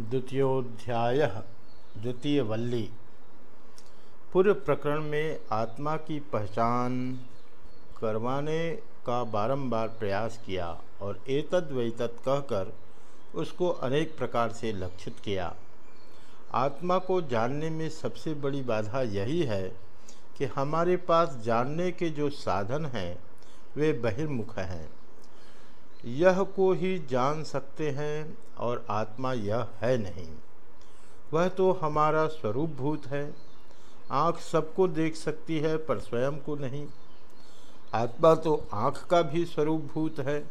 द्वितीयोध्याय द्वितीय वल्ली पूर्व प्रकरण में आत्मा की पहचान करवाने का बारंबार प्रयास किया और एतद वैतद कहकर उसको अनेक प्रकार से लक्षित किया। आत्मा को जानने में सबसे बड़ी बाधा यही है कि हमारे पास जानने के जो साधन हैं, वे बहिर्मुख हैं। यह को ही जान सकते हैं और आत्मा यह है नहीं। वह तो हमारा स्वरूप भूत है। आँख सबको देख सकती है, पर स्वयं को नहीं। आत्मा तो आँख का भी स्वरूप भूत है।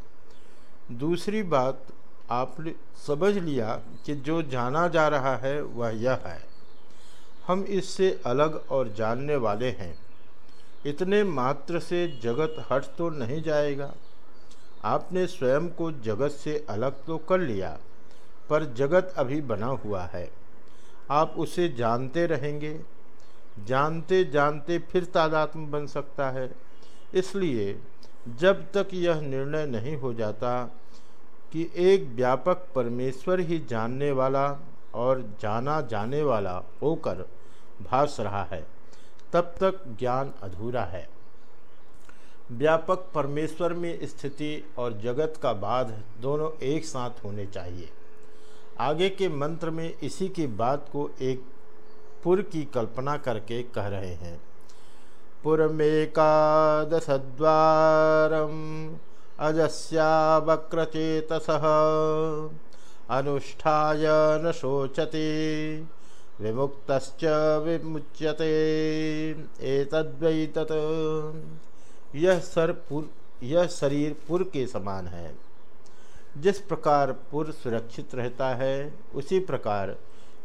दूसरी बात, आपने समझ लिया कि जो जाना जा रहा है, वह यह है। हम इससे अलग और जानने वाले हैं। इतने मात्र से जगत हट तो नहीं जाएगा। आपने स्वयं को जगत से अलग तो कर लिया। पर जगत अभी बना हुआ है। आप उसे जानते रहेंगे। जानते जानते फिर तादात्म बन सकता है। इसलिए जब तक यह निर्णय नहीं हो जाता कि एक व्यापक परमेश्वर ही जानने वाला और जाना जाने वाला होकर भास रहा है, तब तक ज्ञान अधूरा है। व्यापक परमेश्वर में स्थिति और जगत का बाध दोनों एक साथ होने चाहिए। आगे के मंत्र में इसी की बात को एक पुर की कल्पना करके कह रहे हैं। पुरमेकादशद्वारम अजस्या वक्रचेतस अनुष्ठाय न शोचते विमुक्त विमुच्यते, एतद्वै तत्। यह सर पुर यह शरीर पुर के समान है। जिस प्रकार पुर सुरक्षित रहता है, उसी प्रकार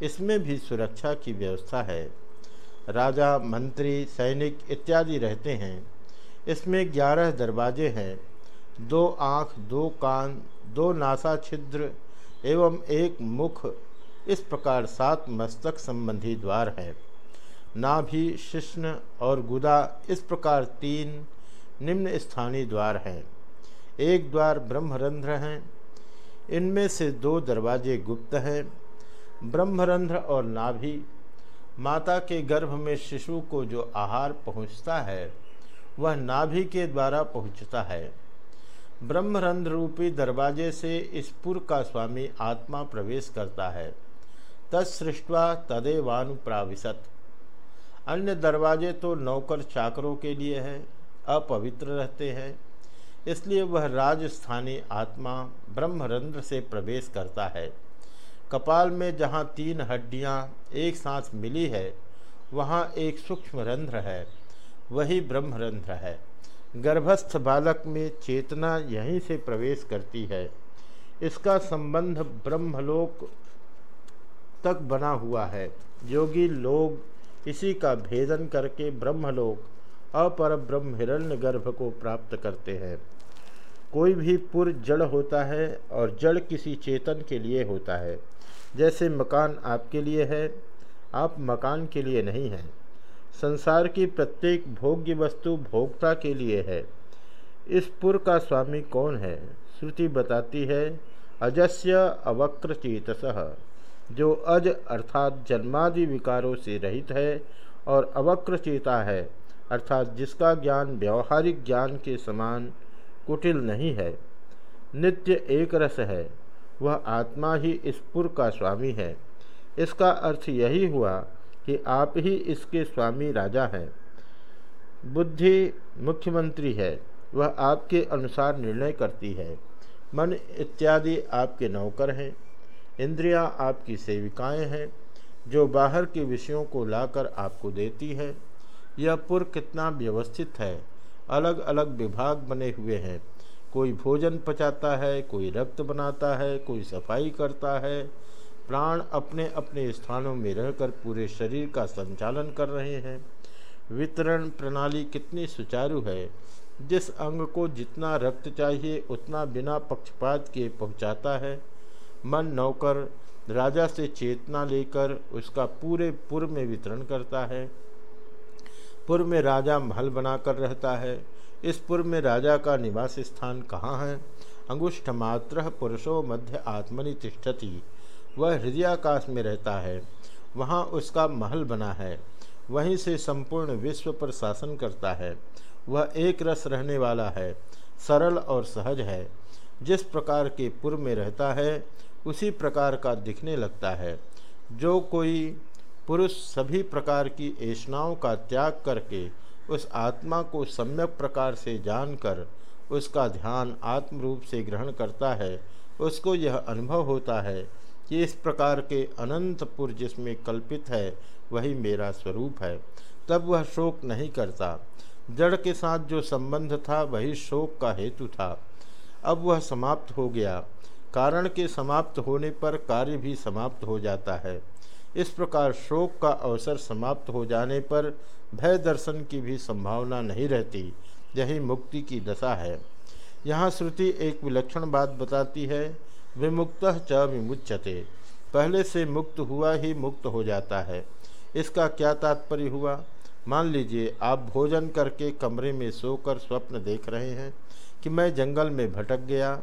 इसमें भी सुरक्षा की व्यवस्था है। राजा, मंत्री, सैनिक इत्यादि रहते हैं। इसमें ग्यारह दरवाजे हैं। दो आँख, दो कान, दो नासा छिद्र एवं एक मुख, इस प्रकार सात मस्तक संबंधी द्वार हैं। नाभि, शिष्ण और गुदा इस प्रकार तीन निम्न स्थानीय द्वार हैं। एक द्वार ब्रह्मरंध्र हैं इनमें से दो दरवाजे गुप्त हैं, ब्रह्मरंध्र और नाभि। माता के गर्भ में शिशु को जो आहार पहुँचता है, वह नाभि के द्वारा पहुँचता है। ब्रह्मरंध्र रूपी दरवाजे से इस पुर का स्वामी आत्मा प्रवेश करता है। तत्सृष्टवा तदेवानुप्राविशत। अन्य दरवाजे तो नौकर चाकरों के लिए हैं, अपवित्र रहते हैं। इसलिए वह राजस्थानी आत्मा ब्रह्मरंध्र से प्रवेश करता है। कपाल में जहाँ तीन हड्डियाँ एक साथ मिली है, वहाँ एक सूक्ष्म रंध्र है, वही ब्रह्मरंध्र है। गर्भस्थ बालक में चेतना यहीं से प्रवेश करती है। इसका संबंध ब्रह्मलोक तक बना हुआ है। योगी लोग इसी का भेदन करके ब्रह्मलोक अपर ब्रह्म हिरण्य गर्भ को प्राप्त करते हैं। कोई भी पुर जड़ होता है और जड़ किसी चेतन के लिए होता है। जैसे मकान आपके लिए है, आप मकान के लिए नहीं हैं। संसार की प्रत्येक भोग्य वस्तु भोक्ता के लिए है। इस पुर का स्वामी कौन है? श्रुति बताती है, अजस्य अवक्र चेतस जो अज अर्थात जन्मादि विकारों से रहित है और अवक्र चेता है, अर्थात जिसका ज्ञान व्यवहारिक ज्ञान के समान कुटिल नहीं है। नित्य एक रस है। वह आत्मा ही इस पुर का स्वामी है। इसका अर्थ यही हुआ कि आप ही इसके स्वामी राजा हैं। बुद्धि मुख्यमंत्री है। वह आपके अनुसार निर्णय करती है। मन इत्यादि आपके नौकर हैं। इंद्रियाँ आपकी सेविकाएँ हैं। जो बाहर के विषयों को लाकर आपको देती है। यह पुर कितना व्यवस्थित है। अलग अलग विभाग बने हुए हैं। कोई भोजन पचाता है, कोई रक्त बनाता है, कोई सफ़ाई करता है। प्राण अपने अपने स्थानों में रहकर पूरे शरीर का संचालन कर रहे हैं। वितरण प्रणाली कितनी सुचारू है। जिस अंग को जितना रक्त चाहिए, उतना बिना पक्षपात के पहुंचाता है। मन नौकर, राजा से चेतना लेकर उसका पूरे पूर्व में वितरण करता है। पूर्व में राजा महल बनाकर रहता है। इस पूर्व में राजा का निवास स्थान कहाँ है? अंगुष्ठ मात्र पुरुषो मध्य आत्मनि तिष्ठति। वह हृदयाकाश में रहता है। वहाँ उसका महल बना है। वहीं से संपूर्ण विश्व पर शासन करता है। वह एक रस रहने वाला है, सरल और सहज है। जिस प्रकार के पूर्व में रहता है, उसी प्रकार का दिखने लगता है। जो कोई पुरुष सभी प्रकार की ऐषणाओं का त्याग करके उस आत्मा को सम्यक प्रकार से जानकर उसका ध्यान आत्म रूप से ग्रहण करता है, उसको यह अनुभव होता है कि इस प्रकार के अनंतपुर जिसमें कल्पित है, वही मेरा स्वरूप है। तब वह शोक नहीं करता। जड़ के साथ जो संबंध था, वही शोक का हेतु था। अब वह समाप्त हो गया। कारण के समाप्त होने पर कार्य भी समाप्त हो जाता है। इस प्रकार शोक का अवसर समाप्त हो जाने पर भय दर्शन की भी संभावना नहीं रहती, यही मुक्ति की दशा है। यहाँ श्रुति एक विलक्षण बात बताती है, विमुक्त च विमुच्यते। पहले से मुक्त हुआ ही मुक्त हो जाता है। इसका क्या तात्पर्य हुआ? मान लीजिए, आप भोजन करके कमरे में सोकर स्वप्न देख रहे हैं कि मैं जंगल में भटक गया,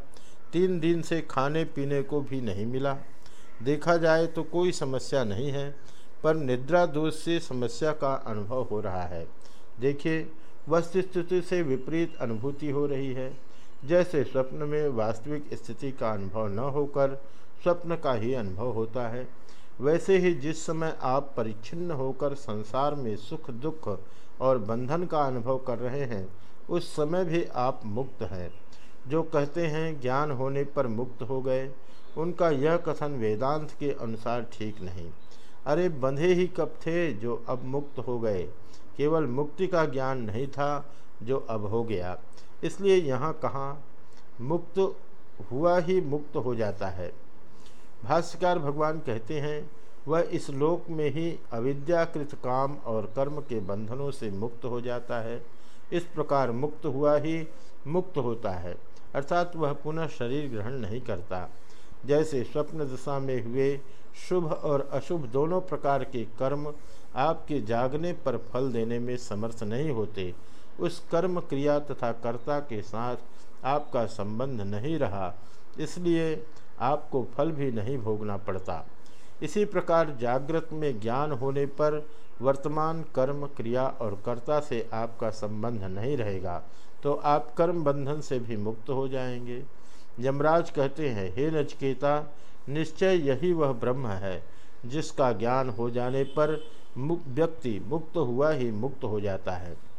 तीन दिन से खाने पीने को भी नहीं मिला। देखा जाए तो कोई समस्या नहीं है, पर निद्रा दोष से समस्या का अनुभव हो रहा है। देखिए, वस्तुस्थिति से विपरीत अनुभूति हो रही है। जैसे स्वप्न में वास्तविक स्थिति का अनुभव न होकर स्वप्न का ही अनुभव होता है, वैसे ही जिस समय आप परिच्छिन्न होकर संसार में सुख, दुख और बंधन का अनुभव कर रहे हैं, उस समय भी आप मुक्त हैं। जो कहते हैं ज्ञान होने पर मुक्त हो गए, उनका यह कथन वेदांत के अनुसार ठीक नहीं। अरे बंधे ही कब थे जो अब मुक्त हो गए? केवल मुक्ति का ज्ञान नहीं था जो अब हो गया। इसलिए यहाँ कहाँ मुक्त हुआ ही मुक्त हो जाता है। भाष्यकार भगवान कहते हैं, वह इस लोक में ही अविद्याकृत काम और कर्म के बंधनों से मुक्त हो जाता है। इस प्रकार मुक्त हुआ ही मुक्त होता है, अर्थात वह पुनः शरीर ग्रहण नहीं करता। जैसे स्वप्न दशा में हुए शुभ और अशुभ दोनों प्रकार के कर्म आपके जागने पर फल देने में समर्थ नहीं होते, उस कर्म क्रिया तथा कर्ता के साथ आपका संबंध नहीं रहा, इसलिए आपको फल भी नहीं भोगना पड़ता। इसी प्रकार जागृत में ज्ञान होने पर वर्तमान कर्म क्रिया और कर्ता से आपका संबंध नहीं रहेगा। तो आप कर्म बंधन से भी मुक्त हो जाएँगे। यमराज कहते हैं, हे नचकेता, निश्चय यही वह ब्रह्म है, जिसका ज्ञान हो जाने पर मुक्त व्यक्ति मुक्त हुआ ही मुक्त हो जाता है।